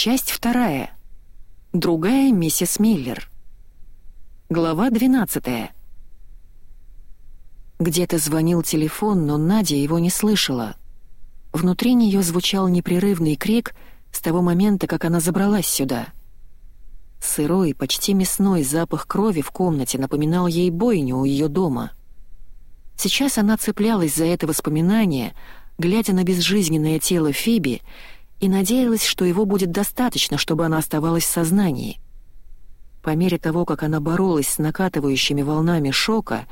Часть вторая. Другая миссис Миллер. Глава 12. Где-то звонил телефон, но Надя его не слышала. Внутри нее звучал непрерывный крик с того момента, как она забралась сюда. Сырой, почти мясной запах крови в комнате напоминал ей бойню у ее дома. Сейчас она цеплялась за это воспоминание, глядя на безжизненное тело Фиби и надеялась, что его будет достаточно, чтобы она оставалась в сознании. По мере того, как она боролась с накатывающими волнами шока,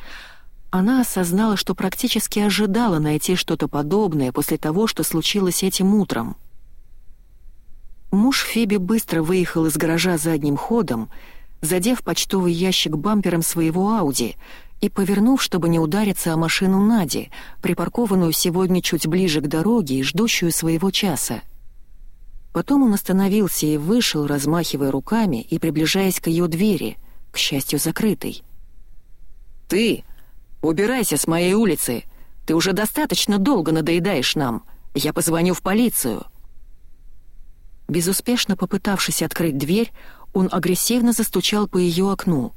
она осознала, что практически ожидала найти что-то подобное после того, что случилось этим утром. Муж Фиби быстро выехал из гаража задним ходом, задев почтовый ящик бампером своего Ауди и повернув, чтобы не удариться о машину Нади, припаркованную сегодня чуть ближе к дороге и ждущую своего часа. Потом он остановился и вышел, размахивая руками и приближаясь к ее двери, к счастью, закрытой. «Ты! Убирайся с моей улицы! Ты уже достаточно долго надоедаешь нам! Я позвоню в полицию!» Безуспешно попытавшись открыть дверь, он агрессивно застучал по ее окну.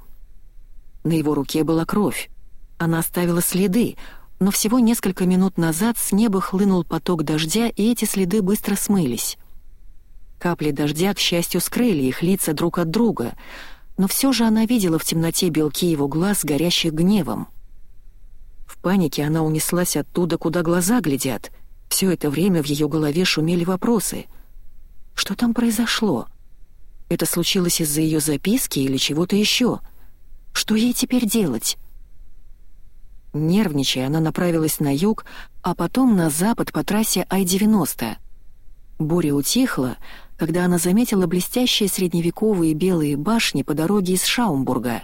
На его руке была кровь. Она оставила следы, но всего несколько минут назад с неба хлынул поток дождя, и эти следы быстро смылись. Капли дождя, к счастью, скрыли их лица друг от друга, но все же она видела в темноте белки его глаз, горящих гневом. В панике она унеслась оттуда, куда глаза глядят. Все это время в ее голове шумели вопросы. Что там произошло? Это случилось из-за ее записки или чего-то еще? Что ей теперь делать? Нервничая, она направилась на юг, а потом на запад по трассе Ай-90. Буря утихла, когда она заметила блестящие средневековые белые башни по дороге из Шаумбурга.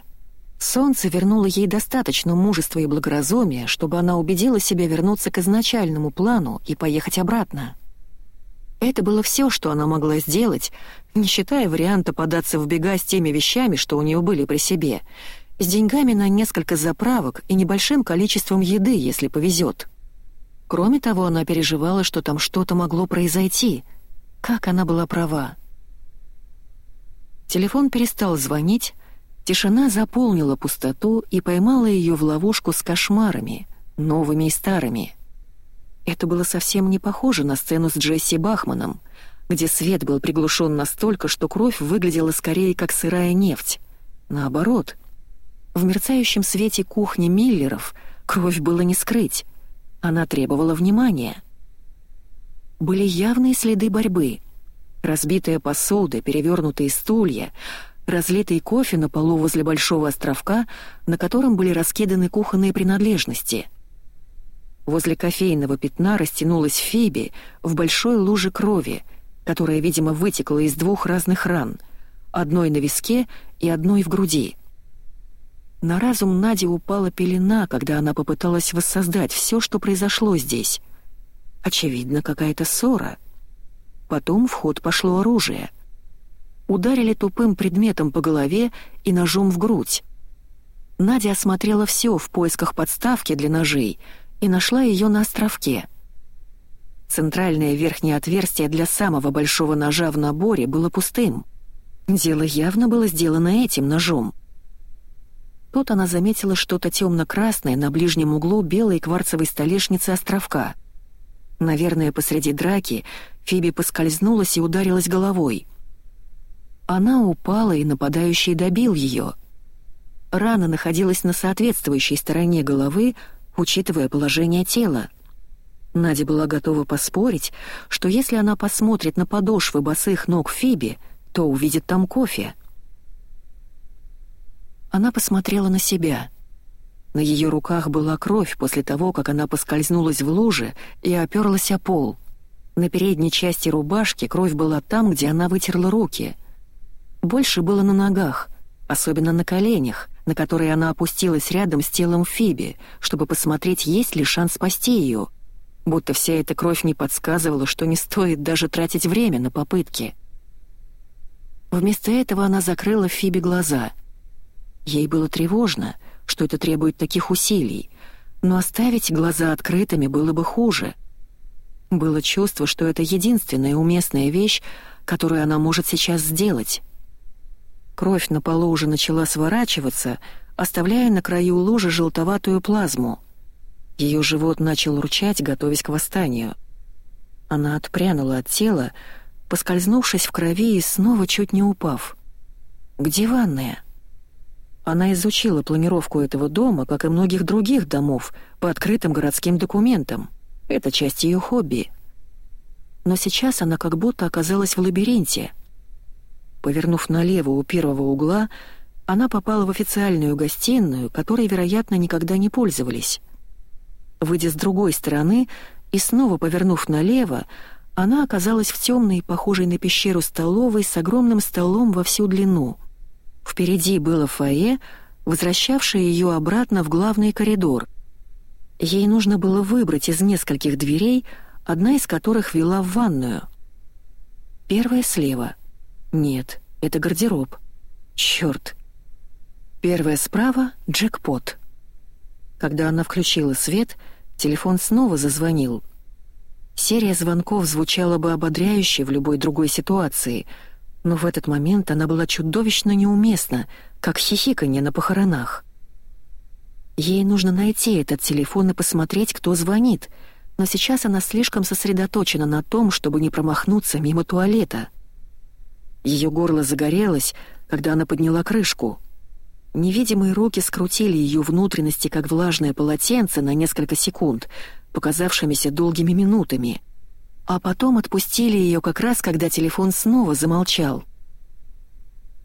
Солнце вернуло ей достаточно мужества и благоразумия, чтобы она убедила себя вернуться к изначальному плану и поехать обратно. Это было все, что она могла сделать, не считая варианта податься в бега с теми вещами, что у нее были при себе, с деньгами на несколько заправок и небольшим количеством еды, если повезет. Кроме того, она переживала, что там что-то могло произойти — как она была права. Телефон перестал звонить, тишина заполнила пустоту и поймала ее в ловушку с кошмарами, новыми и старыми. Это было совсем не похоже на сцену с Джесси Бахманом, где свет был приглушен настолько, что кровь выглядела скорее как сырая нефть. Наоборот, в мерцающем свете кухни Миллеров кровь было не скрыть. Она требовала внимания были явные следы борьбы. Разбитая посуда, перевернутые стулья, разлитый кофе на полу возле большого островка, на котором были раскиданы кухонные принадлежности. Возле кофейного пятна растянулась Фиби в большой луже крови, которая, видимо, вытекла из двух разных ран, одной на виске и одной в груди. На разум Нади упала пелена, когда она попыталась воссоздать все, что произошло здесь — Очевидно, какая-то ссора. Потом в ход пошло оружие. Ударили тупым предметом по голове и ножом в грудь. Надя осмотрела все в поисках подставки для ножей и нашла ее на островке. Центральное верхнее отверстие для самого большого ножа в наборе было пустым. Дело явно было сделано этим ножом. Тут она заметила что-то темно-красное на ближнем углу белой кварцевой столешницы островка — Наверное, посреди драки Фиби поскользнулась и ударилась головой. Она упала, и нападающий добил ее. Рана находилась на соответствующей стороне головы, учитывая положение тела. Надя была готова поспорить, что если она посмотрит на подошвы босых ног Фиби, то увидит там кофе. Она посмотрела на себя — на ее руках была кровь после того, как она поскользнулась в луже и оперлась о пол. На передней части рубашки кровь была там, где она вытерла руки. Больше было на ногах, особенно на коленях, на которые она опустилась рядом с телом Фиби, чтобы посмотреть, есть ли шанс спасти ее. Будто вся эта кровь не подсказывала, что не стоит даже тратить время на попытки. Вместо этого она закрыла Фиби глаза. Ей было тревожно — что это требует таких усилий, но оставить глаза открытыми было бы хуже. Было чувство, что это единственная уместная вещь, которую она может сейчас сделать. Кровь на полу уже начала сворачиваться, оставляя на краю ложи желтоватую плазму. Ее живот начал ручать, готовясь к восстанию. Она отпрянула от тела, поскользнувшись в крови и снова чуть не упав. «Где ванная?» Она изучила планировку этого дома, как и многих других домов, по открытым городским документам. Это часть ее хобби. Но сейчас она как будто оказалась в лабиринте. Повернув налево у первого угла, она попала в официальную гостиную, которой, вероятно, никогда не пользовались. Выйдя с другой стороны и снова повернув налево, она оказалась в темной, похожей на пещеру столовой с огромным столом во всю длину — Впереди было фойе, возвращавшее ее обратно в главный коридор. Ей нужно было выбрать из нескольких дверей, одна из которых вела в ванную. Первая слева. Нет, это гардероб. Черт. Первая справа — джекпот. Когда она включила свет, телефон снова зазвонил. Серия звонков звучала бы ободряюще в любой другой ситуации — но в этот момент она была чудовищно неуместна, как хихиканье на похоронах. Ей нужно найти этот телефон и посмотреть, кто звонит, но сейчас она слишком сосредоточена на том, чтобы не промахнуться мимо туалета. Ее горло загорелось, когда она подняла крышку. Невидимые руки скрутили ее внутренности, как влажное полотенце, на несколько секунд, показавшимися долгими минутами — а потом отпустили ее как раз, когда телефон снова замолчал.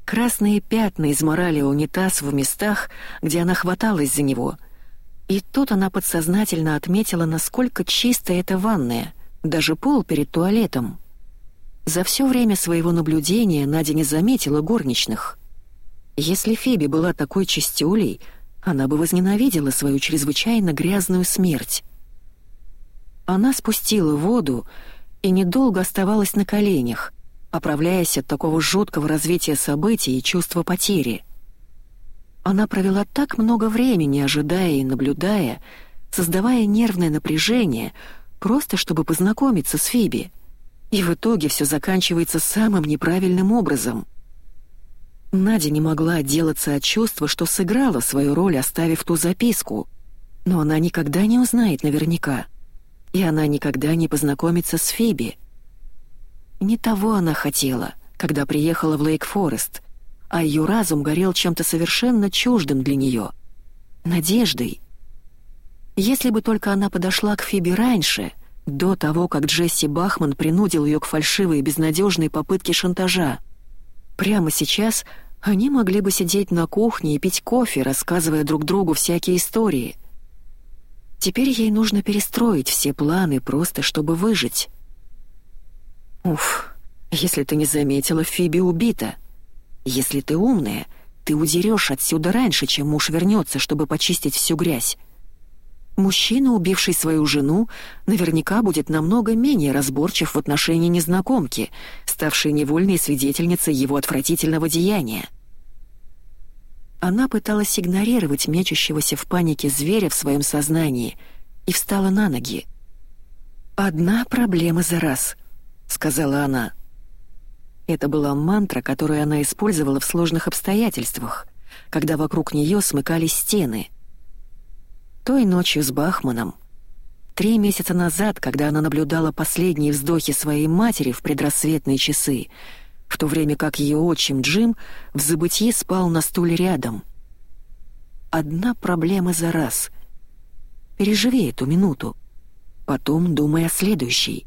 Красные пятна изморали унитаз в местах, где она хваталась за него. И тут она подсознательно отметила, насколько чисто эта ванная, даже пол перед туалетом. За все время своего наблюдения Надя не заметила горничных. Если Фиби была такой чистюлей, она бы возненавидела свою чрезвычайно грязную смерть. Она спустила воду и недолго оставалась на коленях, оправляясь от такого жуткого развития событий и чувства потери. Она провела так много времени, ожидая и наблюдая, создавая нервное напряжение, просто чтобы познакомиться с Фиби. И в итоге все заканчивается самым неправильным образом. Надя не могла отделаться от чувства, что сыграла свою роль, оставив ту записку, но она никогда не узнает наверняка — и она никогда не познакомится с Фиби. Не того она хотела, когда приехала в Лейк-Форест, а ее разум горел чем-то совершенно чуждым для нее — надеждой. Если бы только она подошла к Фиби раньше, до того, как Джесси Бахман принудил ее к фальшивой и безнадежной попытке шантажа, прямо сейчас они могли бы сидеть на кухне и пить кофе, рассказывая друг другу всякие истории — Теперь ей нужно перестроить все планы просто, чтобы выжить. Уф, если ты не заметила, Фиби убита. Если ты умная, ты удерешь отсюда раньше, чем муж вернется, чтобы почистить всю грязь. Мужчина, убивший свою жену, наверняка будет намного менее разборчив в отношении незнакомки, ставшей невольной свидетельницей его отвратительного деяния. Она пыталась игнорировать мечущегося в панике зверя в своем сознании и встала на ноги. «Одна проблема за раз», — сказала она. Это была мантра, которую она использовала в сложных обстоятельствах, когда вокруг нее смыкались стены. Той ночью с Бахманом, три месяца назад, когда она наблюдала последние вздохи своей матери в предрассветные часы, в то время как ее отчим Джим в забытье спал на стуле рядом. Одна проблема за раз. Переживи эту минуту. Потом думай о следующей.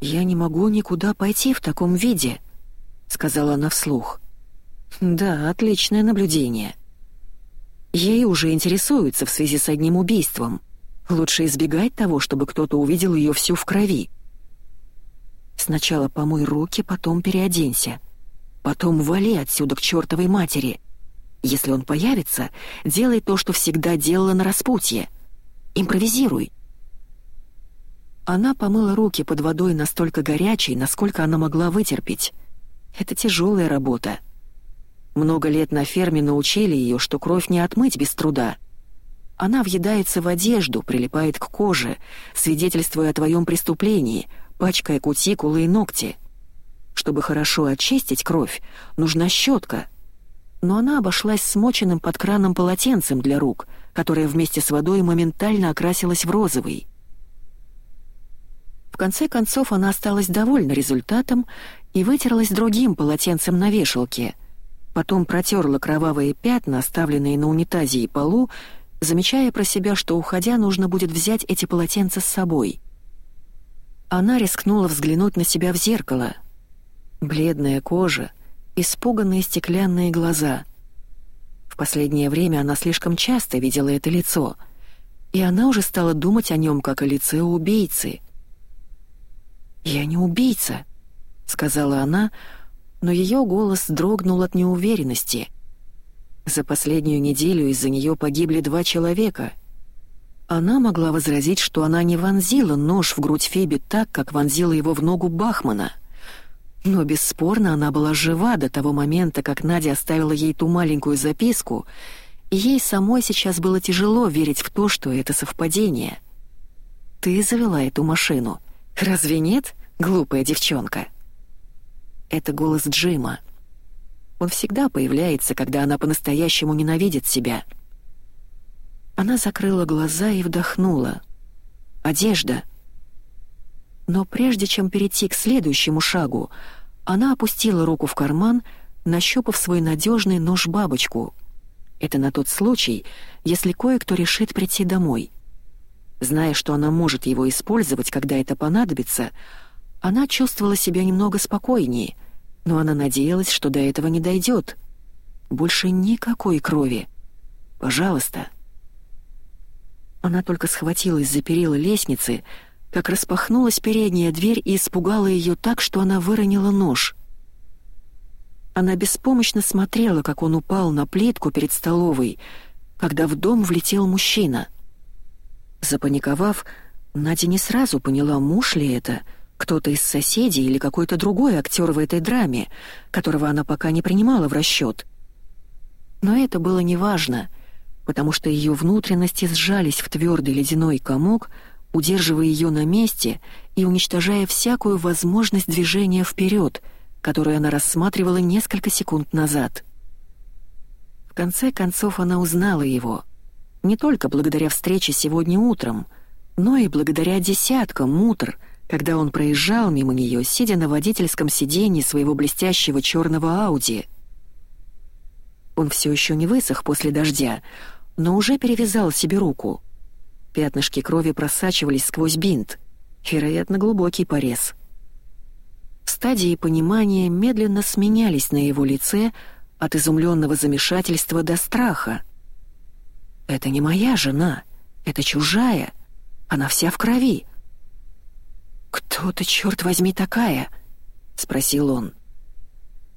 «Я не могу никуда пойти в таком виде», — сказала она вслух. «Да, отличное наблюдение. Ей уже интересуются в связи с одним убийством. Лучше избегать того, чтобы кто-то увидел ее всю в крови. Сначала помой руки, потом переоденься. Потом вали отсюда к чертовой матери. Если он появится, делай то, что всегда делала на распутье. Импровизируй. Она помыла руки под водой настолько горячей, насколько она могла вытерпеть. Это тяжелая работа. Много лет на ферме научили ее, что кровь не отмыть без труда. Она въедается в одежду, прилипает к коже, свидетельствуя о твоем преступлении — пачкая кутикулы и ногти. Чтобы хорошо очистить кровь, нужна щетка. Но она обошлась смоченным под краном полотенцем для рук, которое вместе с водой моментально окрасилось в розовый. В конце концов она осталась довольна результатом и вытерлась другим полотенцем на вешалке. Потом протерла кровавые пятна, оставленные на унитазе и полу, замечая про себя, что, уходя, нужно будет взять эти полотенца с собой. Она рискнула взглянуть на себя в зеркало — Бледная кожа, испуганные стеклянные глаза. В последнее время она слишком часто видела это лицо, и она уже стала думать о нем как о лице убийцы. «Я не убийца», — сказала она, но ее голос дрогнул от неуверенности. За последнюю неделю из-за нее погибли два человека. Она могла возразить, что она не вонзила нож в грудь Феби так, как вонзила его в ногу Бахмана — но бесспорно она была жива до того момента, как Надя оставила ей ту маленькую записку, и ей самой сейчас было тяжело верить в то, что это совпадение. «Ты завела эту машину. Разве нет, глупая девчонка?» Это голос Джима. Он всегда появляется, когда она по-настоящему ненавидит себя. Она закрыла глаза и вдохнула. «Одежда!» Но прежде чем перейти к следующему шагу, она опустила руку в карман, нащупав свой надежный нож-бабочку. Это на тот случай, если кое-кто решит прийти домой. Зная, что она может его использовать, когда это понадобится, она чувствовала себя немного спокойнее, но она надеялась, что до этого не дойдет. Больше никакой крови. Пожалуйста. Она только схватилась за перила лестницы, как распахнулась передняя дверь и испугала ее так, что она выронила нож. Она беспомощно смотрела, как он упал на плитку перед столовой, когда в дом влетел мужчина. Запаниковав, Надя не сразу поняла, муж ли это, кто-то из соседей или какой-то другой актер в этой драме, которого она пока не принимала в расчет. Но это было неважно, потому что ее внутренности сжались в твердый ледяной комок — удерживая ее на месте и уничтожая всякую возможность движения вперед, которую она рассматривала несколько секунд назад. В конце концов она узнала его. Не только благодаря встрече сегодня утром, но и благодаря десяткам утр, когда он проезжал мимо нее, сидя на водительском сиденье своего блестящего черного Ауди. Он все еще не высох после дождя, но уже перевязал себе руку — Пятнышки крови просачивались сквозь бинт. Вероятно, глубокий порез. Стадии понимания медленно сменялись на его лице от изумленного замешательства до страха. «Это не моя жена, это чужая, она вся в крови». «Кто ты, черт возьми, такая?» — спросил он.